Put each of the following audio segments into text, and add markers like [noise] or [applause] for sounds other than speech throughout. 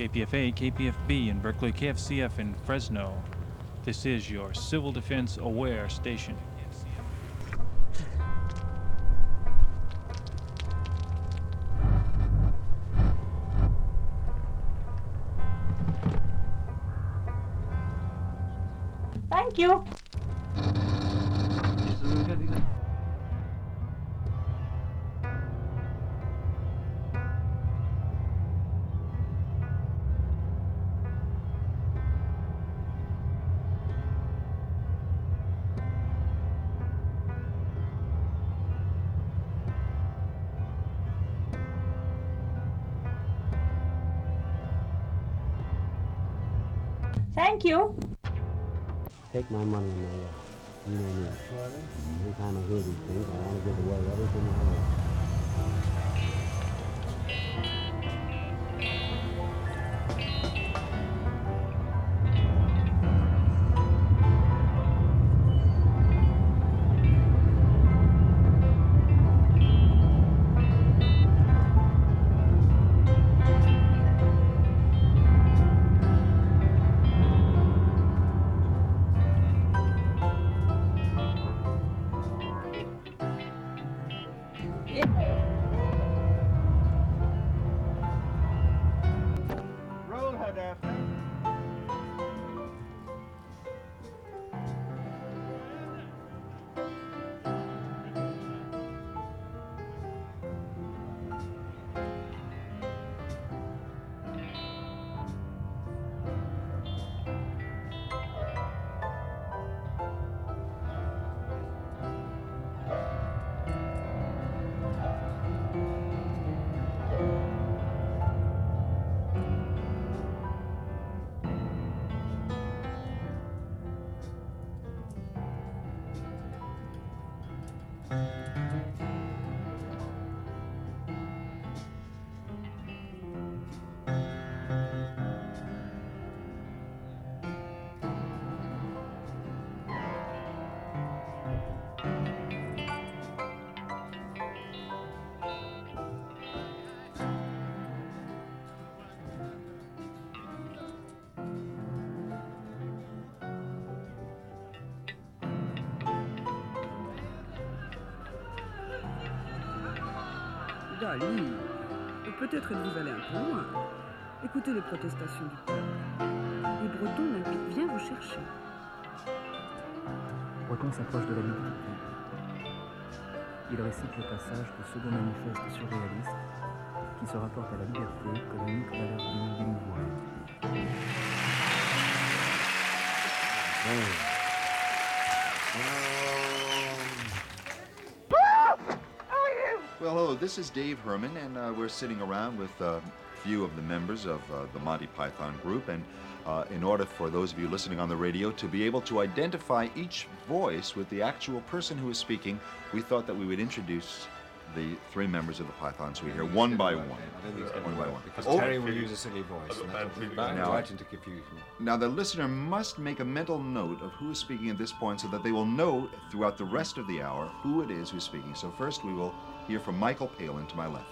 KPFA, KPFB in Berkeley, KFCF in Fresno. This is your Civil Defense Aware station. Thank you. Take my money and my, uh, you know me. Every time I hear these things, I want to give away everything I own. Dali, peut-être êtes-vous allé un peu loin. Écoutez les protestations du peuple. Les Bretons n'invitent bien vous chercher. Breton s'approche de la liberté. Il récite le passage du second manifeste surréaliste qui se rapporte à la liberté comme unique valeur du du mouvement. Well, hello, this is Dave Herman, and uh, we're sitting around with uh, a few of the members of uh, the Monty Python group. And uh, in order for those of you listening on the radio to be able to identify each voice with the actual person who is speaking, we thought that we would introduce the three members of the Pythons we hear one by one. I don't think it's One by one. because Oh, Terry will use a silly voice. And that will bound Now- right into confusion. Now, the listener must make a mental note of who is speaking at this point so that they will know throughout the rest of the hour who it is who's speaking. So, first, we will hear from Michael Palin to my left.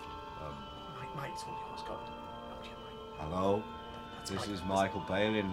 Hello, this is Michael Palin.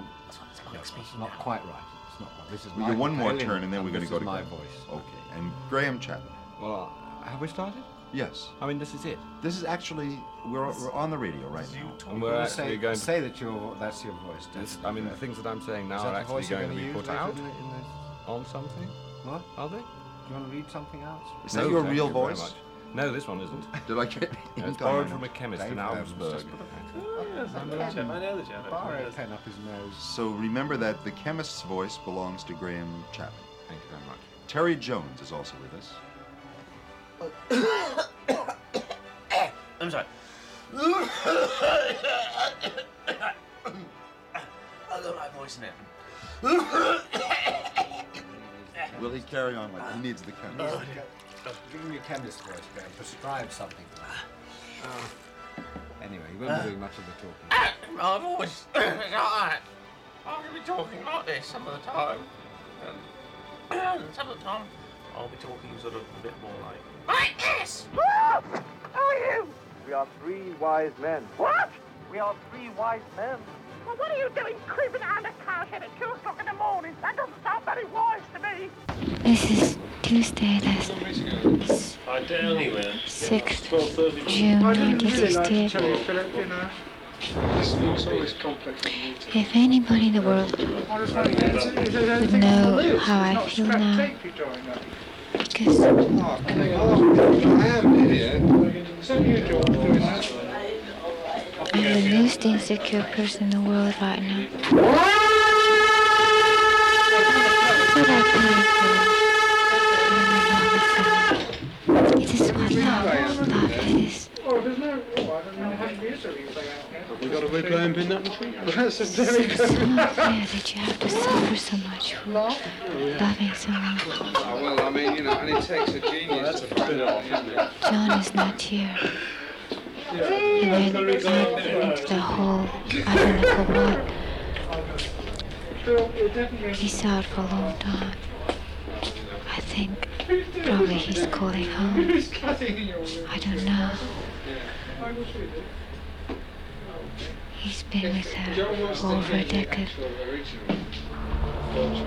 It's not quite right. It's not right. This is We Michael get one more Palin, turn and then we're going to go is to my Graham. voice. Okay, and Graham Chapman. Well, uh, have we started? Yes. I mean, this is it. This is actually we're, we're on the radio right now. And we're Well, actually say, going to- say that your that's your voice. This, I mean, the things that I'm saying now are actually going to be put out in the- in the- on something. What? Are they? Do you want to read something out? Is that your thank real you voice? No, this one isn't. [laughs] Did I get? [laughs] No, it's ink on borrowed from a chemist in Dave Adams Augsburg. just put oh, I know the Gemma. Borrow a pen up his nose. So remember that the chemist's voice belongs to Graham Chapman. Thank you very much. Terry Jones is also with us. [coughs] I'm sorry. [coughs] I got my voice now. [coughs] Will he carry on like he needs the chemist? Oh, oh, give him your chemist voice, Graham. Prescribe something for that. Uh. Anyway, you won't uh. be doing much of the talking. My voice. it's alright. I'm going to be talking like this some of the time. And some of the time, I'll be talking sort of a bit more like. Like this! How are you? We are three wise men. What? We are three wise men. Well, what are you doing creeping around a cowshed at 2 o'clock in the morning? That doesn't sound very wise to me. This is Tuesday, the 6th June 1968. If anybody in the world would know how I feel now, because I'm the most insecure person in the world right now. But I pray for It is what love, love. We got a red lamp in that machine? [laughs] That's a very good. unfair that you have to suffer so much for loving someone. Oh, well, I mean, you know, and it takes a genius to find out, isn't it? John is not here. He went out into the hole. I don't know for what. He's out for a long time. I think probably he's calling home. I don't know. He's been with her over a decade. And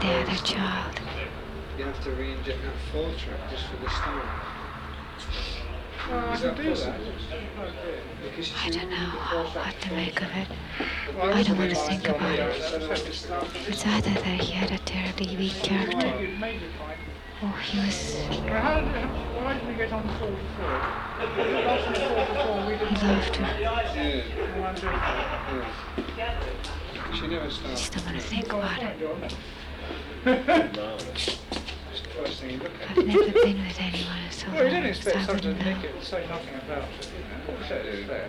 the other child. You have to re-inject that four track just for the uh, stone. I Is can that do possible? that. Because I don't know what to make of it. I don't want to think about it. It's either that he had a terribly weak character, or he was. How why did we get on 44? Last on 44, we didn't He loved her. Yeah. Yeah. She never I stopped. just don't want to think about it. It's the first thing you look at. I've never been with anyone so Well, you long, didn't expect I someone to wouldn't know. it and say nothing about it, you know. Of course that is fair.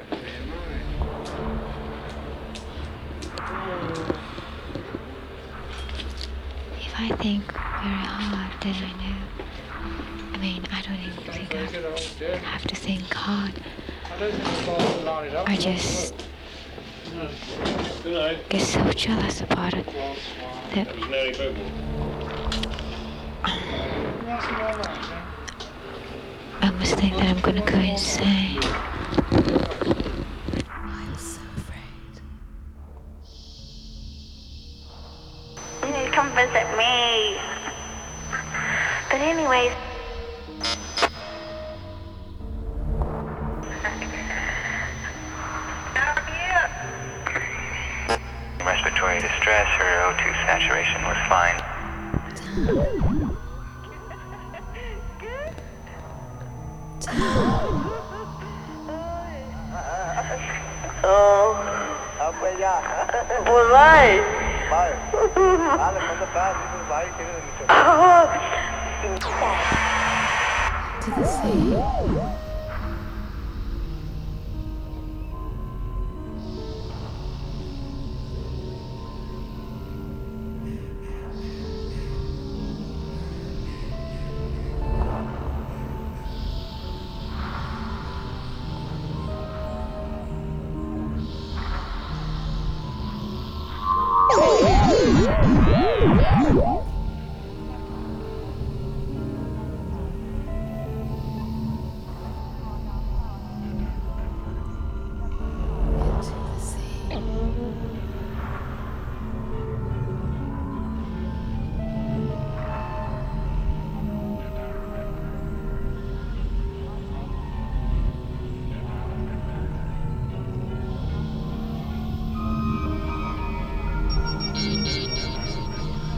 I think very hard, then I know. I mean, I don't even think I have to think hard. I just get so jealous about it that I must think that I'm gonna go insane. But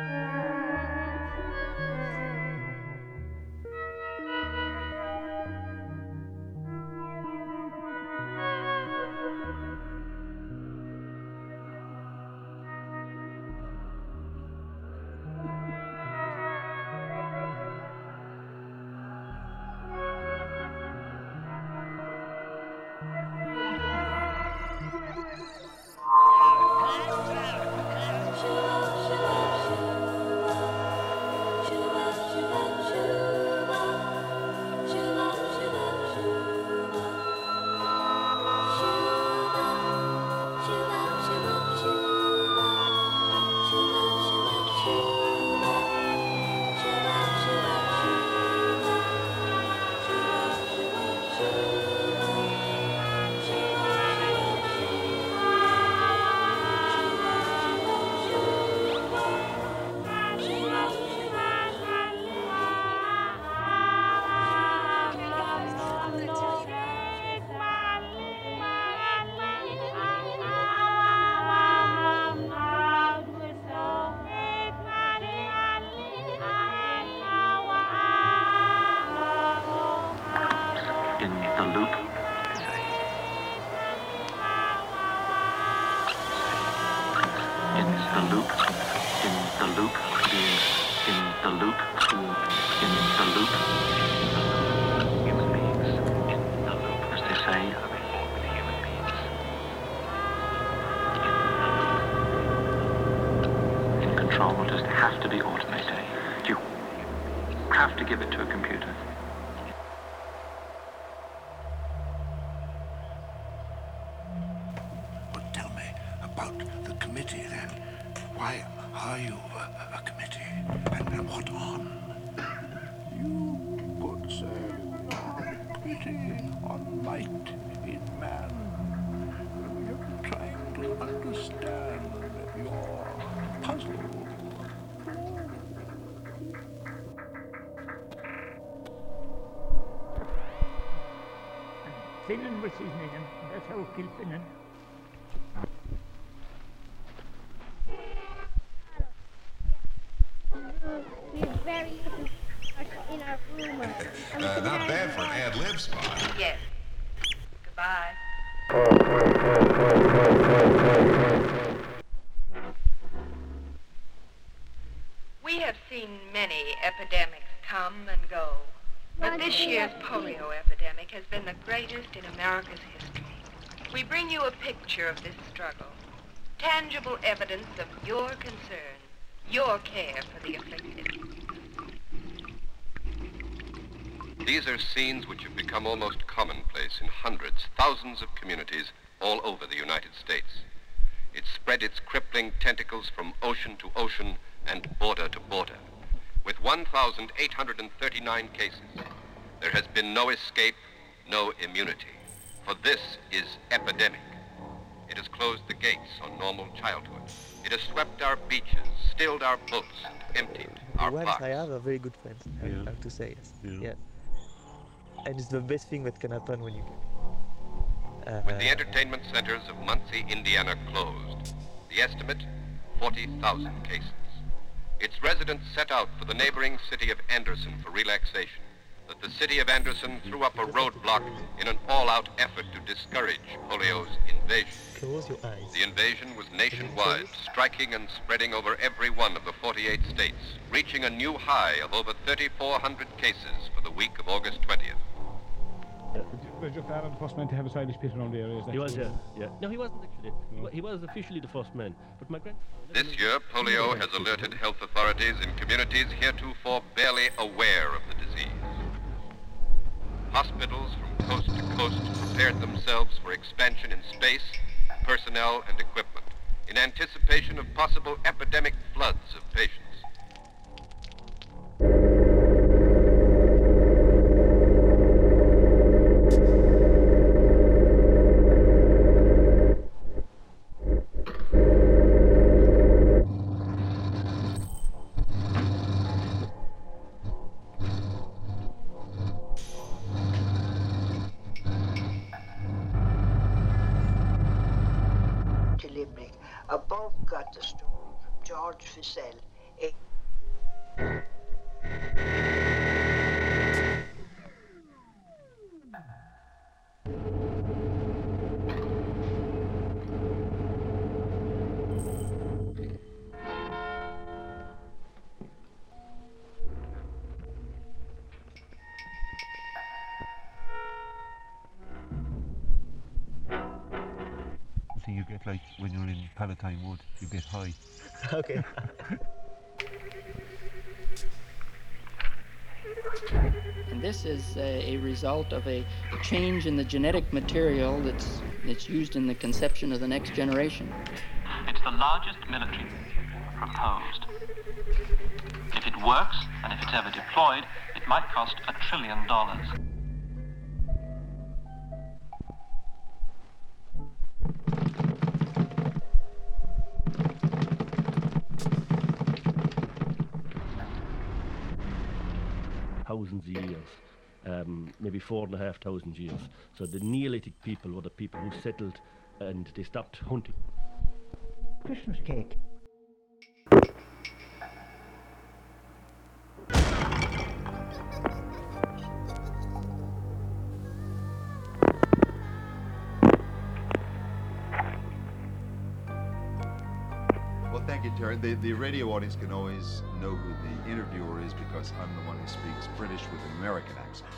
In are you a, a committee? And, and what on? You could say we are a committee on might in man. We have been trying to understand your puzzle. Finnen was his name. That's a picture of this struggle, tangible evidence of your concern, your care for the afflicted. These are scenes which have become almost commonplace in hundreds, thousands of communities all over the United States. It spread its crippling tentacles from ocean to ocean and border to border. With 1,839 cases, there has been no escape, no immunity. For this is epidemic. It has closed the gates on normal childhood. It has swept our beaches, stilled our boats, and emptied our Once parks. I have a very good friend, I Yeah. have to say yes. Yeah. Yes. And it's the best thing that can happen when you with uh, the entertainment centers of Muncie, Indiana closed. The estimate 40,000 cases. Its residents set out for the neighboring city of Anderson for relaxation. But the city of Anderson threw up a roadblock in an all-out effort to discourage polio's invasion. Close your eyes. The invasion was nationwide, striking and spreading over every one of the 48 states, reaching a new high of over 3,400 cases for the week of August 20th. Was your father the first man to have a Irish pit around the area? He was, true? yeah, yeah. No, he wasn't actually. He He was officially the first man. But my grand. This year, polio has alerted health authorities in communities heretofore barely aware of the disease. Hospitals from coast to coast prepared themselves for expansion in space, personnel, and equipment in anticipation of possible epidemic floods of patients. Palatine Wood, you get high. [laughs] Okay. And this is a, a result of a change in the genetic material that's, that's used in the conception of the next generation. It's the largest military proposed. If it works, and if it's ever deployed, it might cost a trillion dollars. Thousands of years, um, maybe four and a half thousand years. So the Neolithic people were the people who settled and they stopped hunting. Christmas cake. The, the radio audience can always know who the interviewer is because I'm the one who speaks British with an American accent.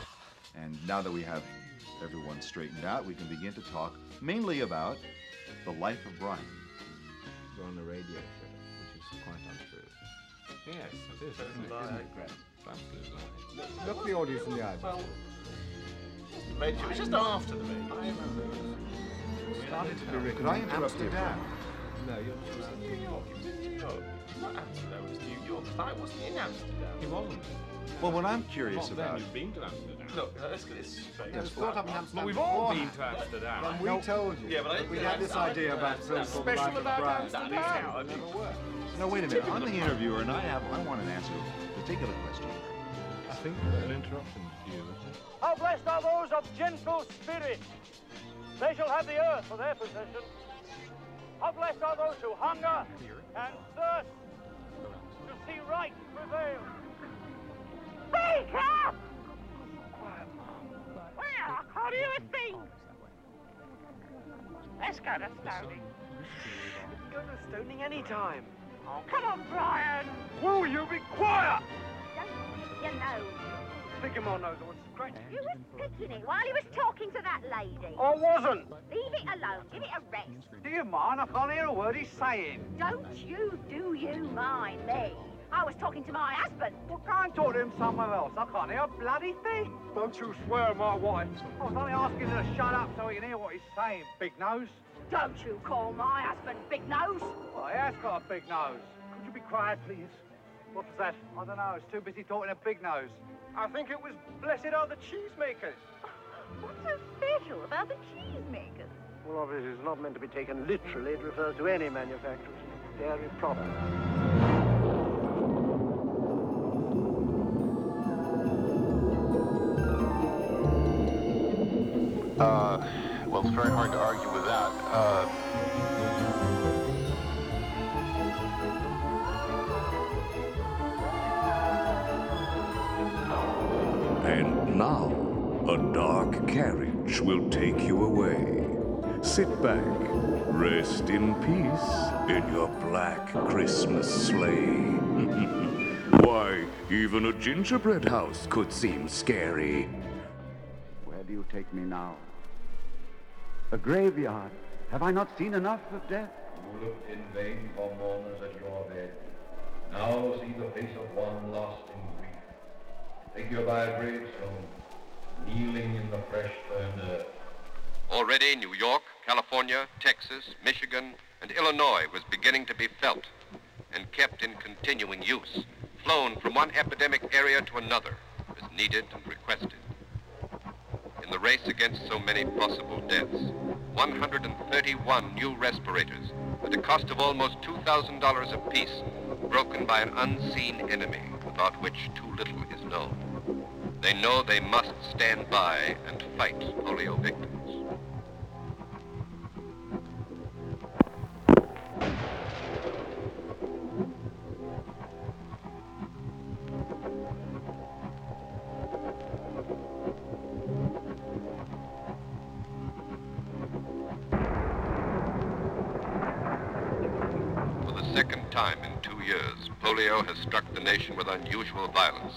And now that we have everyone straightened out, we can begin to talk mainly about the life of Brian. You're on the radio, which is quite untrue. Yes, it is. Isn't it? Lie. It, Greg? It's absolute lie. Look, look the audience in the eyes. Well, mate, it was just after the meeting. I remember. started to be written Could I interrupt you, Amsterdam. Dan? No, you're It was in New York. It was in New York. Not Amsterdam, it was New York. I wasn't in Amsterdam. He wasn't. Well, what I'm curious Not then, about. you've been to Amsterdam. Look, let's get this straight. Yeah, it's brought up in Amsterdam Well, we've all been to Amsterdam. And we told you. Yeah, but I, we had this idea about films called special Life of about Brian. Amsterdam. It never worked. No, wait a minute. I'm the interviewer, and I have I want an answer to a particular question. I think an interruption to you, isn't it? How blessed are those of gentle spirit? They shall have the earth for their possession. How blessed are those who hunger and thirst to see right prevail. Up! Where? How do you speak? Let's go to Stoning. Go to stoning any time. Oh, come on, Brian. Will you be quiet? Don't you know? Stick him on scratch. You was picking it while he was talking to that lady. I wasn't. Leave it alone. Give it a rest. Do you mind? I can't hear a word he's saying. Don't you do you mind me? I was talking to my husband. Well, go and talk to him somewhere else. I can't hear a bloody thing. Don't you swear my wife. I was only asking her to shut up so he can hear what he's saying, big nose. Don't you call my husband Big Nose. Well, he has got a big nose. Could you be quiet, please? What was that? I don't know. It's too busy talking to Big Nose. I think it was Blessed Are the Cheesemakers. What's so special about the cheesemakers? Well, obviously, it's not meant to be taken literally. It refers to any manufacturers of dairy products. Uh, Well, it's very hard to argue with that. Uh, And now, a dark carriage will take you away. Sit back, rest in peace in your black Christmas sleigh. [laughs] Why, even a gingerbread house could seem scary. Where do you take me now? A graveyard. Have I not seen enough of death? You looked in vain for mourners at your bed. Now see the face of one lost in grief. Take you by a gravestone, kneeling in the fresh turned earth. Already New York, California, Texas, Michigan, and Illinois was beginning to be felt and kept in continuing use, flown from one epidemic area to another as needed and requested. In the race against so many possible deaths, 131 new respirators at a cost of almost $2,000 apiece, broken by an unseen enemy about which too little is known. They know they must stand by and fight polio victims. Polio has struck the nation with unusual violence.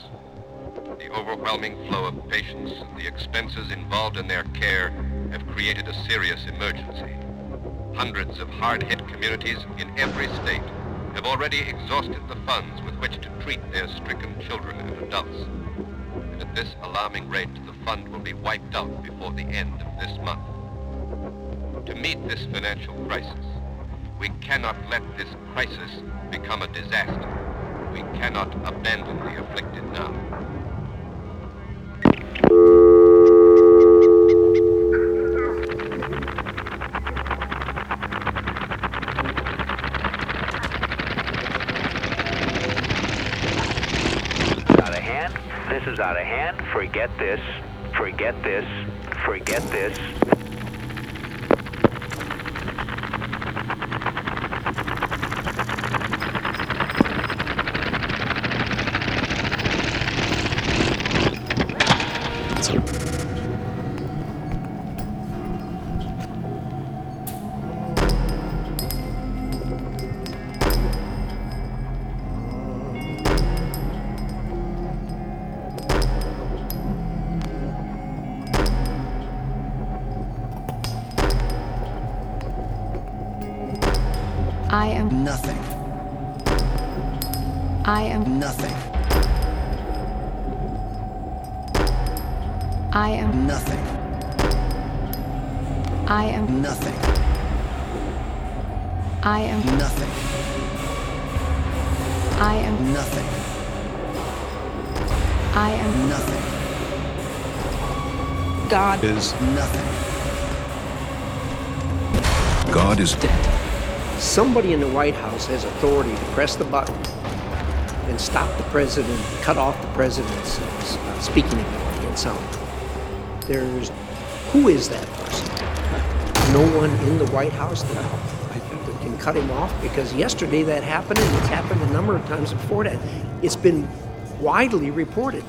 The overwhelming flow of patients and the expenses involved in their care have created a serious emergency. Hundreds of hard-hit communities in every state have already exhausted the funds with which to treat their stricken children and adults. And at this alarming rate, the fund will be wiped out before the end of this month. To meet this financial crisis, we cannot let this crisis become a disaster. We cannot abandon the afflicted now. Out of hand. This is out of hand. Forget this. Forget this. Forget this. God is nothing. God is dead. Somebody in the White House has authority to press the button and stop the president, cut off the president's uh, speaking ability and sound. There's, who is that person? No one in the White House that, that can cut him off? Because yesterday that happened, and it's happened a number of times before that. It's been widely reported.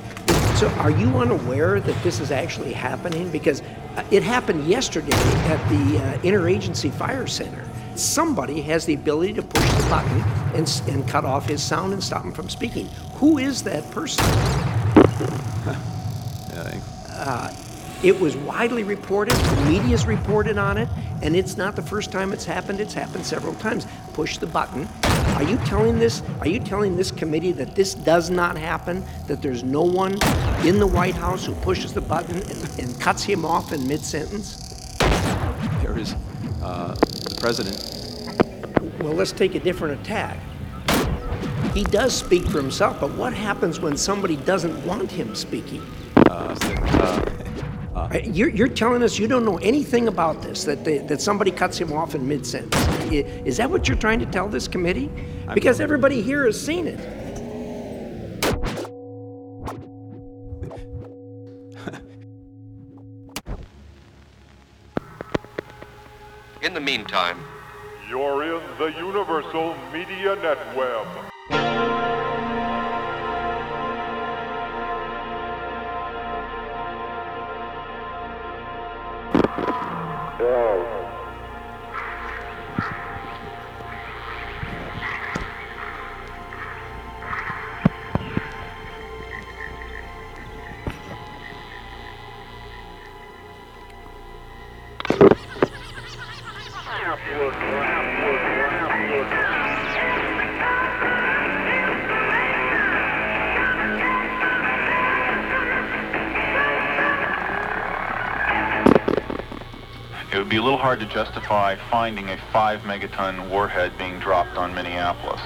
So are you unaware that this is actually happening? Because uh, it happened yesterday at the uh, Interagency Fire Center. Somebody has the ability to push the button and, and cut off his sound and stop him from speaking. Who is that person? Uh, it was widely reported, the media's reported on it, and it's not the first time it's happened, it's happened several times. Push the button. Are you telling this, are you telling this committee that this does not happen? That there's no one in the White House who pushes the button and, and cuts him off in mid-sentence? There is uh, the president. Well, let's take a different attack. He does speak for himself, but what happens when somebody doesn't want him speaking? Uh, uh, Uh, You're, you're telling us you don't know anything about this, that, they, that somebody cuts him off in mid-sentence. Is that what you're trying to tell this committee? Because everybody here has seen it. Meantime, You're in the Universal Media Netweb. It hard to justify finding a 5 megaton warhead being dropped on Minneapolis.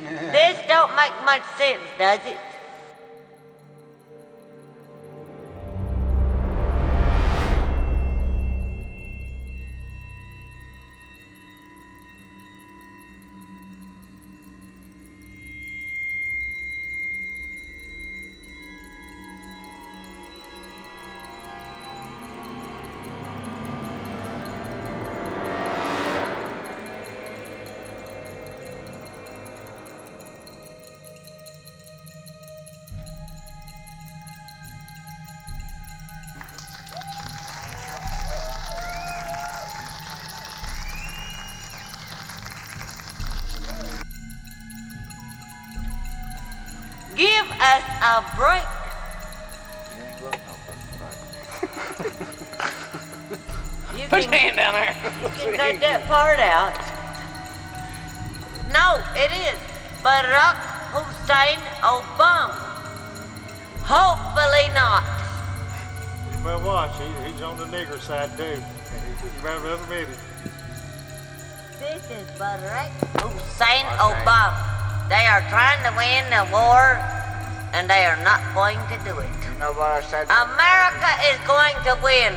This don't make much sense, does it? Part out. No, it is Barack Hussein Obama. Hopefully not. You better watch. He, he's on the nigger side too. You better admit it. This is Barack Hussein Obama. They are trying to win the war, and they are not going to do it. You know what I said? America is going to win.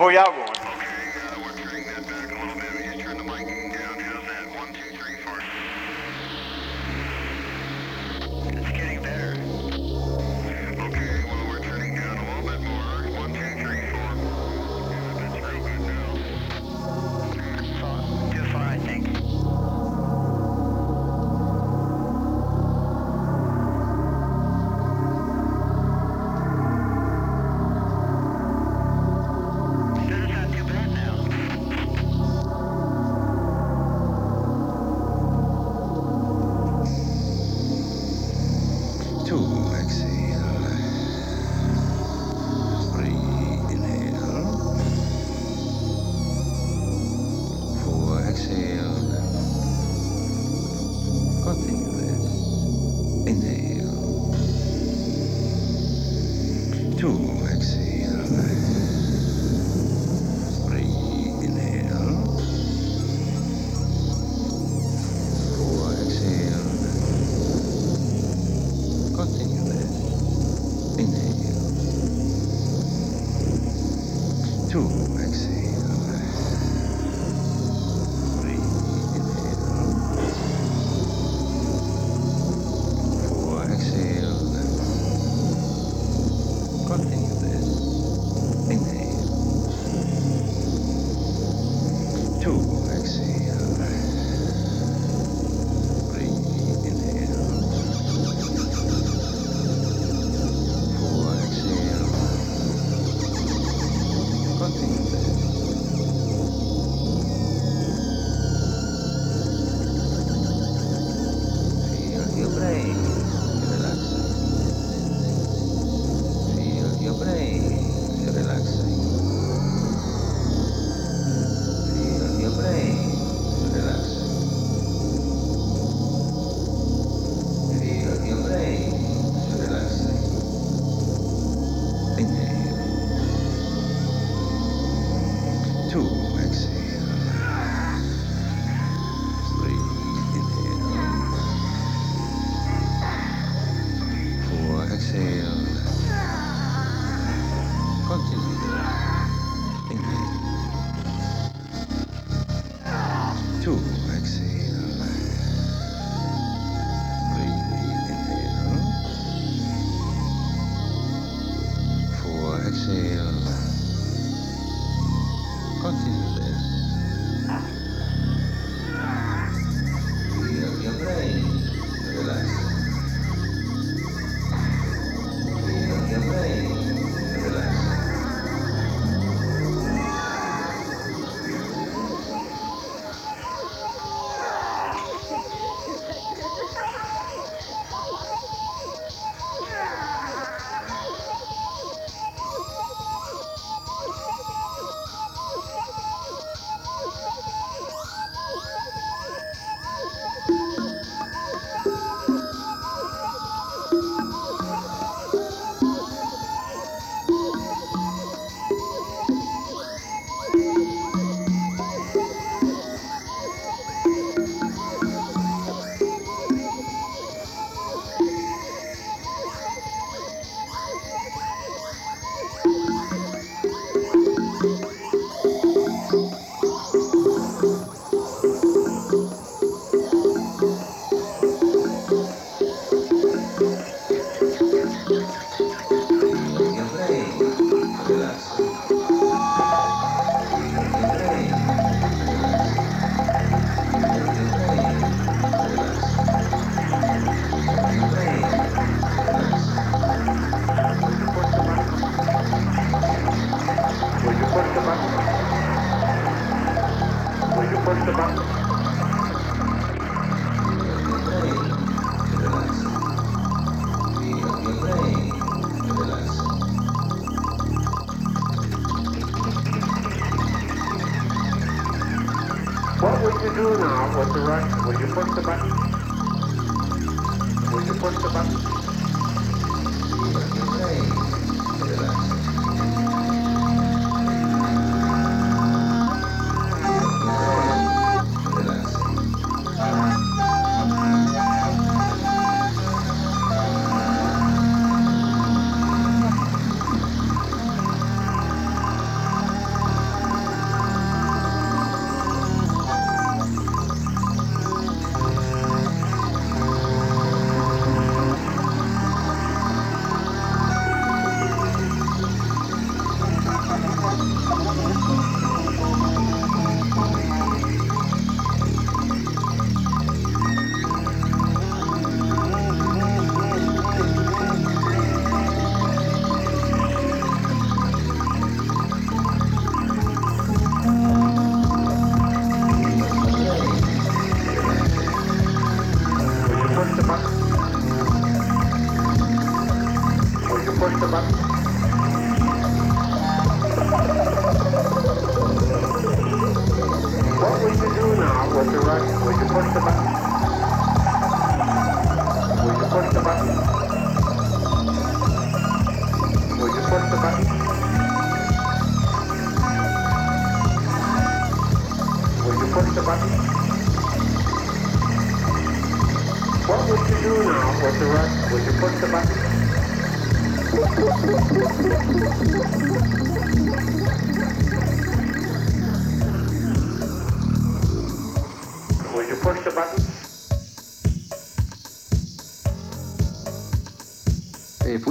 Good, Dad. Thank you.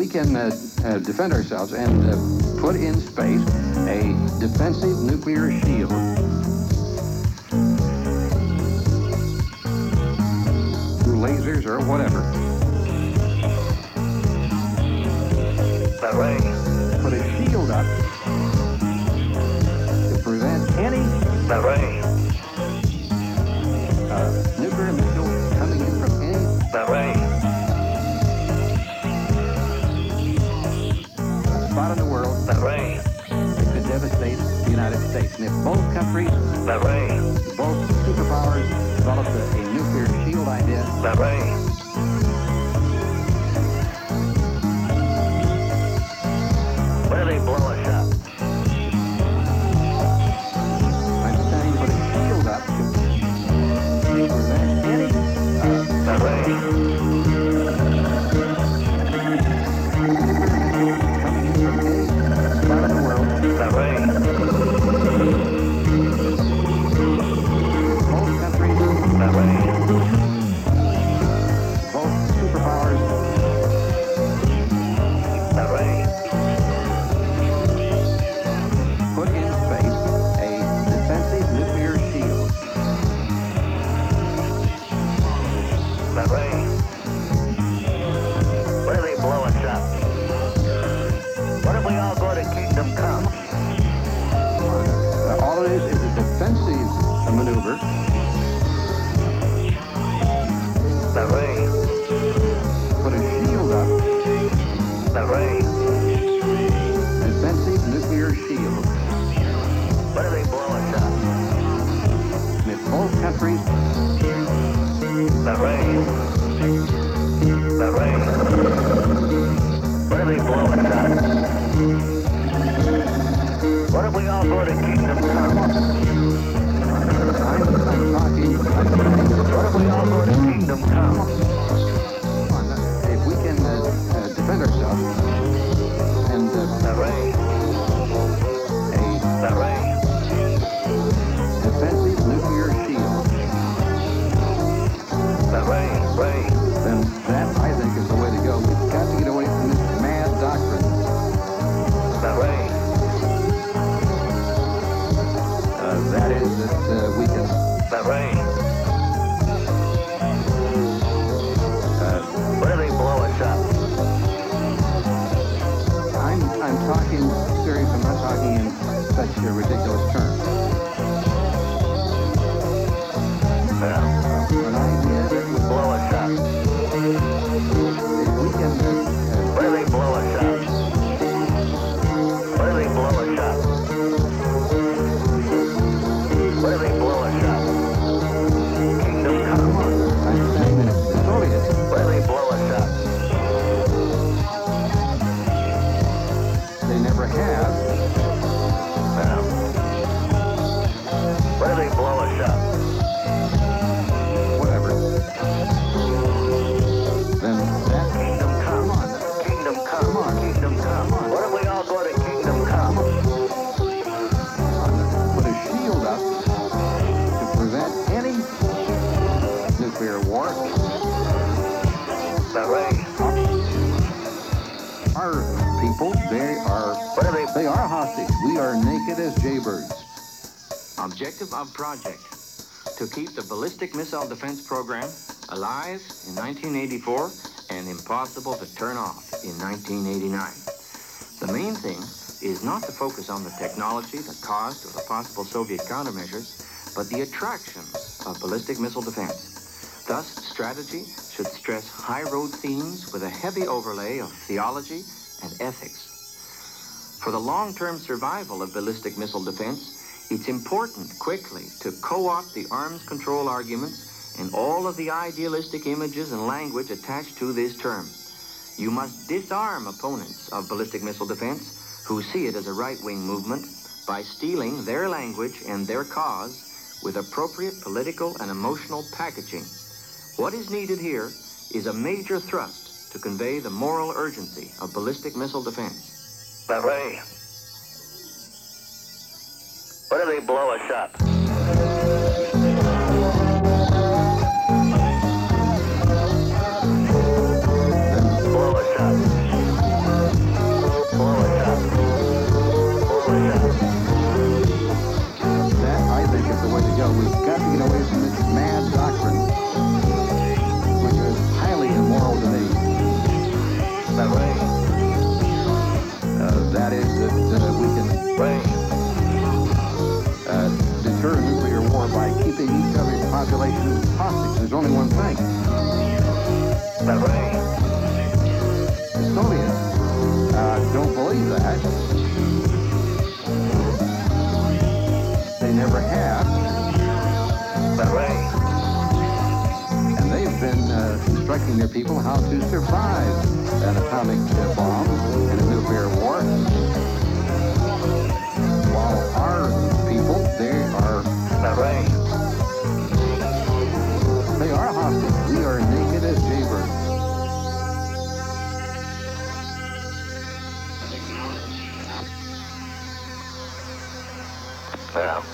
can uh, uh, defend ourselves and uh, put in space a defensive nuclear shield. gonna ridiculous. Objective of project to keep the ballistic missile defense program alive in 1984 and impossible to turn off in 1989. The main thing is not to focus on the technology, the cost, or the possible Soviet countermeasures, but the attractions of ballistic missile defense. Thus, strategy should stress high road themes with a heavy overlay of theology and ethics. For the long-term survival of ballistic missile defense, it's important quickly to co-opt the arms control arguments and all of the idealistic images and language attached to this term. You must disarm opponents of ballistic missile defense who see it as a right-wing movement by stealing their language and their cause with appropriate political and emotional packaging. What is needed here is a major thrust to convey the moral urgency of ballistic missile defense. Ray, what if they blow us up? Blow us up. Blow us up. Blow us up. That, I think, is the way to go. We've There's only one thing. Ray, The Soviets don't believe that. They never have. but Ray, And they've been uh, instructing their people how to survive an atomic bomb and a nuclear war. While our people, they are, but Ray, well,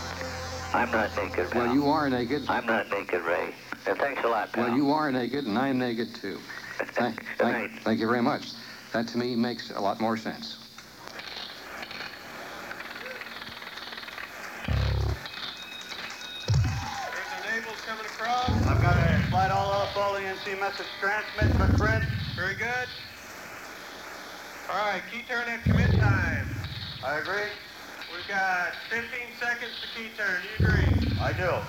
I'm not naked, pal. Well, you are naked. I'm not naked, Ray. And thanks a lot, pal. Well, you are naked, and I'm naked too. [laughs] Thank, thank, thank you very much. That to me makes a lot more sense. I've got a flight all off all ENC message transmit, my friend. Very good. All right, key turn at commit time. I agree. Got 15 seconds to key turn. You agree? I do.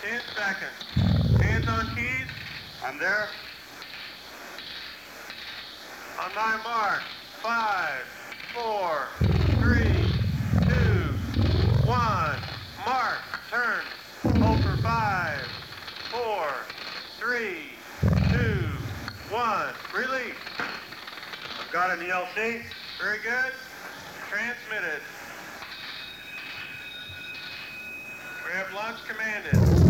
10 seconds. Hands on keys. I'm there. On my mark. Five, four, three, two, one. Mark. Turn. Hold for five, four, three, two, one. Release. Got an ELC. Very good. Transmitted. We have launch commanded.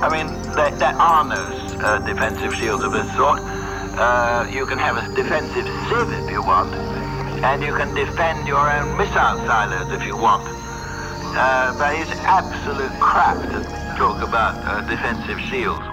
I mean, there, there are no uh, defensive shields of this sort. Uh, you can have a defensive sieve if you want, and you can defend your own missile silos if you want. Uh, but it's absolute crap to talk about uh, defensive shields.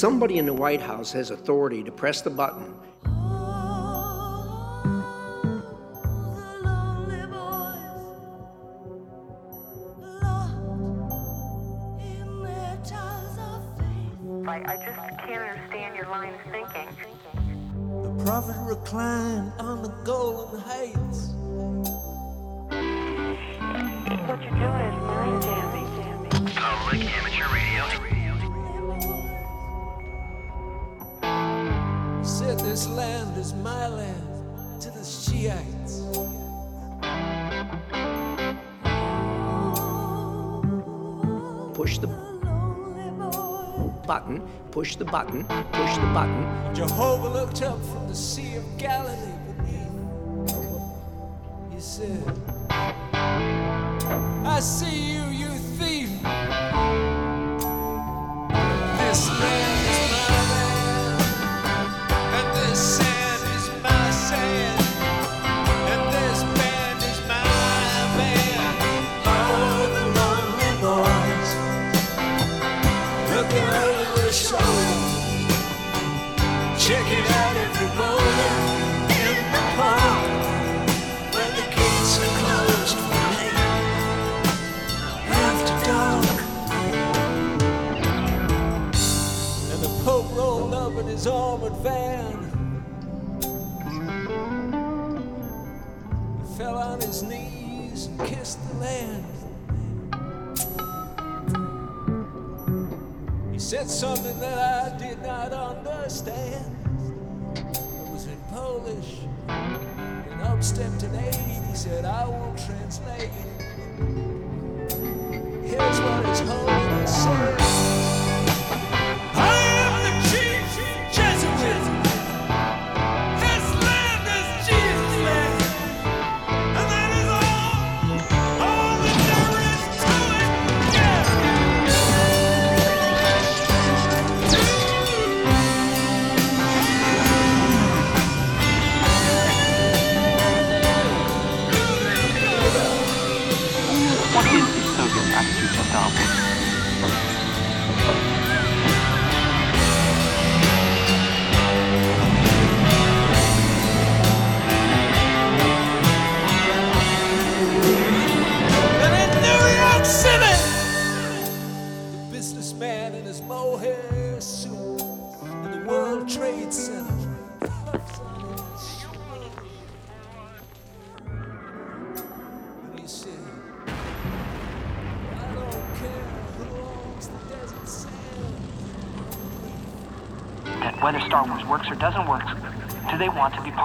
Somebody in the White House has authority to press the button I, I just can't understand your line of thinking. The prophet reclined on the golden heights. This land is my land to the Shiites. push the button, push the button, push the button. Jehovah looked up from the Sea of Galilee beneath. He said, I see you, his armored van. He fell on his knees and kissed the land. He said something that I did not understand. It was in Polish. And up stepped an aide. He said, I will translate.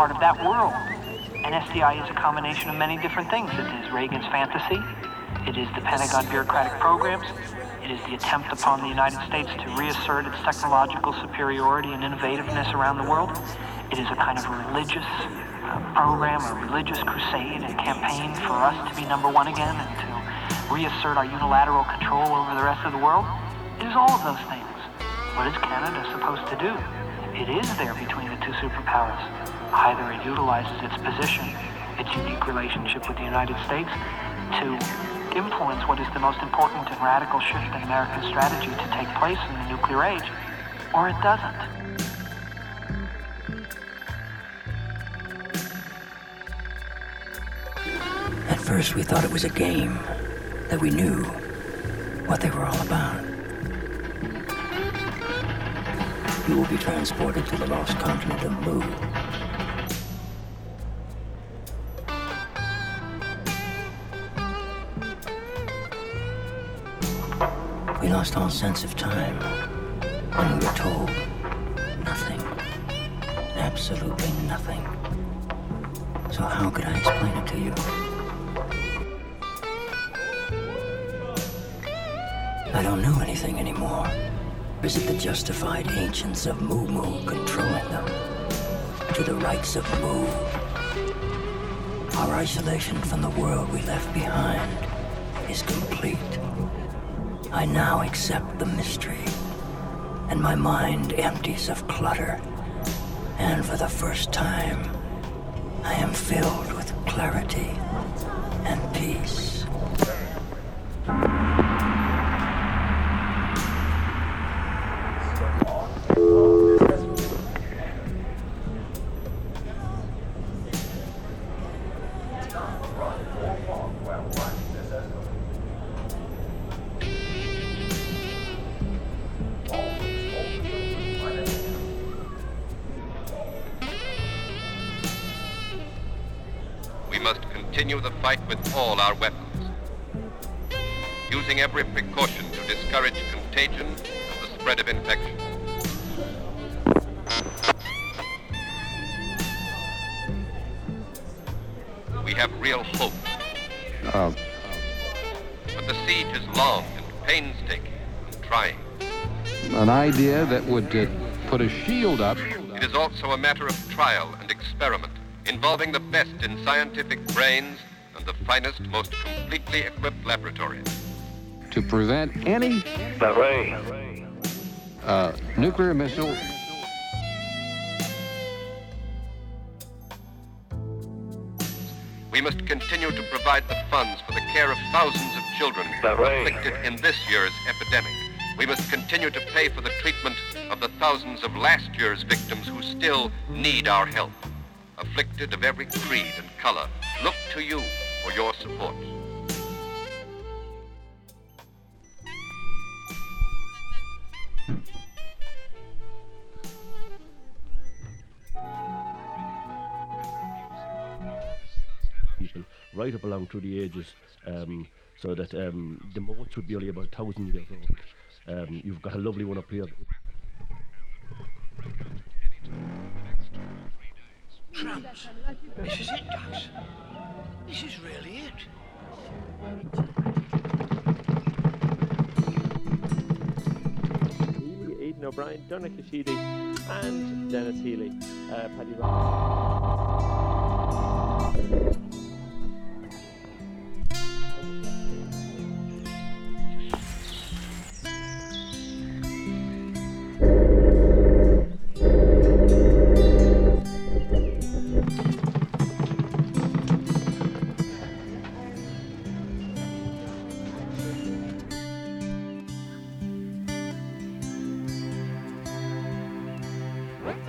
Part of that world? NSDI is a combination of many different things. It is Reagan's fantasy. It is the Pentagon bureaucratic programs. It is the attempt upon the United States to reassert its technological superiority and innovativeness around the world. It is a kind of religious uh, program, a religious crusade and campaign for us to be number one again and to reassert our unilateral control over the rest of the world. It is all of those things. What is Canada supposed to do? It is there between the two superpowers. Either it utilizes its position, its unique relationship with the United States, to influence what is the most important and radical shift in American strategy to take place in the nuclear age, or it doesn't. At first, we thought it was a game, that we knew what they were all about. You will be transported to the lost continent of Mu. Lost all sense of time. And we were told nothing. Absolutely nothing. So how could I explain it to you? I don't know anything anymore. Is it the justified ancients of Mu Mu controlling them? To the rights of Moo? Our isolation from the world we left behind is complete. I now accept the mystery, and my mind empties of clutter. And for the first time, I am filled with clarity have real hope, Uh, but the siege is long and painstaking and trying. an idea that would uh, put a shield up It is also a matter of trial and experiment, involving the best in scientific brains and the finest, most completely equipped laboratories. to prevent any uh, nuclear missile must continue to provide the funds for the care of thousands of children afflicted in this year's epidemic. We must continue to pay for the treatment of the thousands of last year's victims who still need our help. Afflicted of every creed and color, look to you for your support. Right up along through the ages, um, so that um, the most would be only about thousand years old. Um, you've got a lovely one up here. Tramps. This is it, Gus. This is really it. Healy, Aidan O'Brien, Donna Kashidi, and Dennis Healy. Uh, Paddy Rock.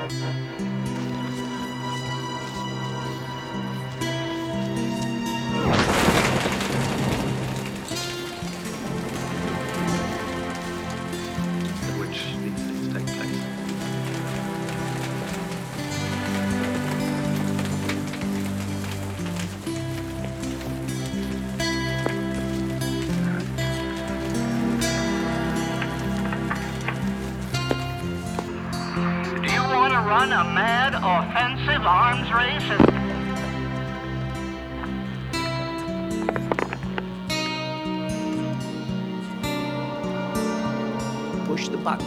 In a mad offensive arms race? Push the button.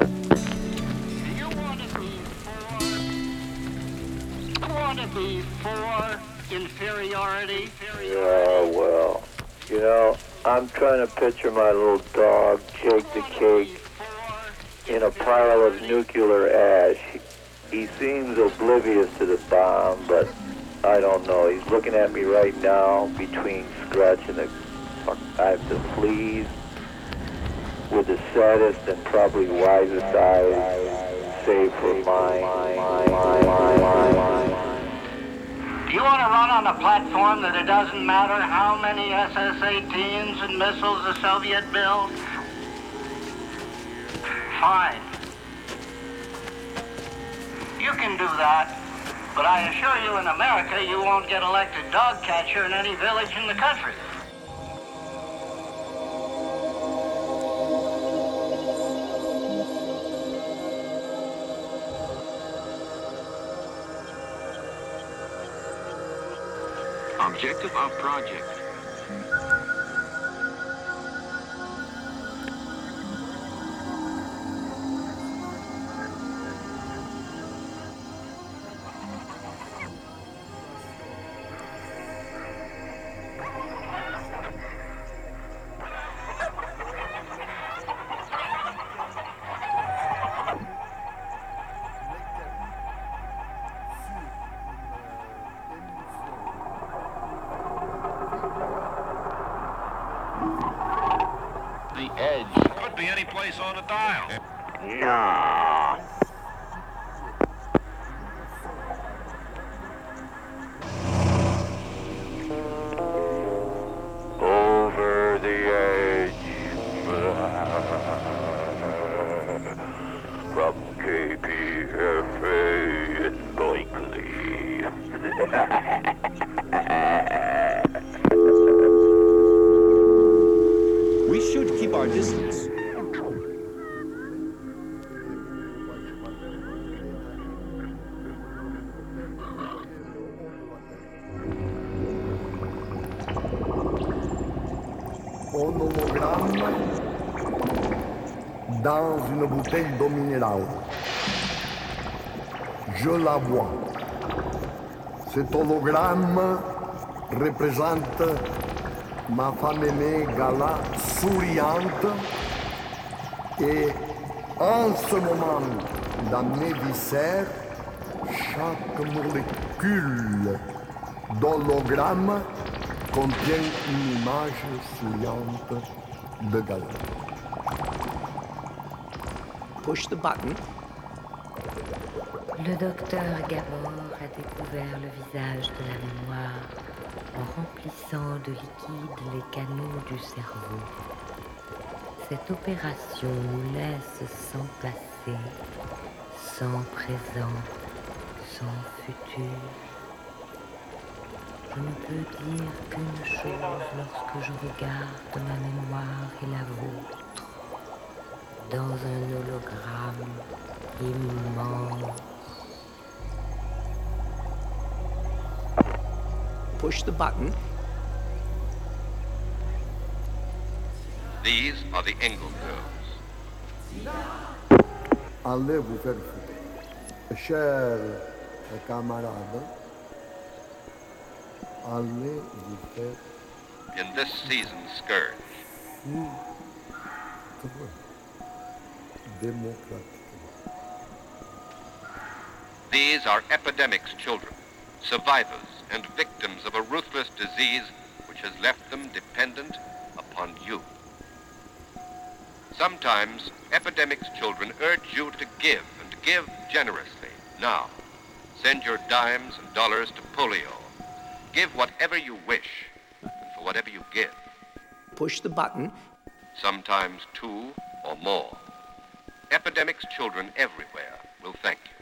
Do you want to be for? Want to be for inferiority? Yeah, well, you know, I'm trying to picture my little dog, Jake the Cake, in a pile of nuclear ash. He seems oblivious to the bomb, but I don't know. He's looking at me right now between scratching the fuck I have to fleas with the saddest and probably wisest eyes, save for mine. Do you want to run on a platform that it doesn't matter how many SS-18s and missiles the Soviet build? Fine. You can do that, but I assure you in America you won't get elected dog catcher in any village in the country. Objective of project. Je la vois. Cet hologramme représente ma femme aimée Gala souriante et en ce moment dans mes viscères, chaque molécule d'hologramme contient une image souriante de Gala. Push the button. Le docteur Gabor a découvert le visage de la mémoire en remplissant de liquide les canaux du cerveau. Cette opération nous laisse sans passé, sans présent, sans futur. Je ne peux dire qu'une chose lorsque je regarde ma mémoire et la vôtre dans un hologramme immense. Push the button. These are the Engel girls. Allez vous faire foutre. Chers camarades, allez vous faire In this season's scourge, hmm. foutre démocratiquement. these are epidemics' children, survivors and victims of a ruthless disease which has left them dependent upon you. Sometimes epidemics' children urge you to give and give generously. Now, send your dimes and dollars to polio. Give whatever you wish, and for whatever you give, Push the button. sometimes two or more. Epidemics' children everywhere will thank you.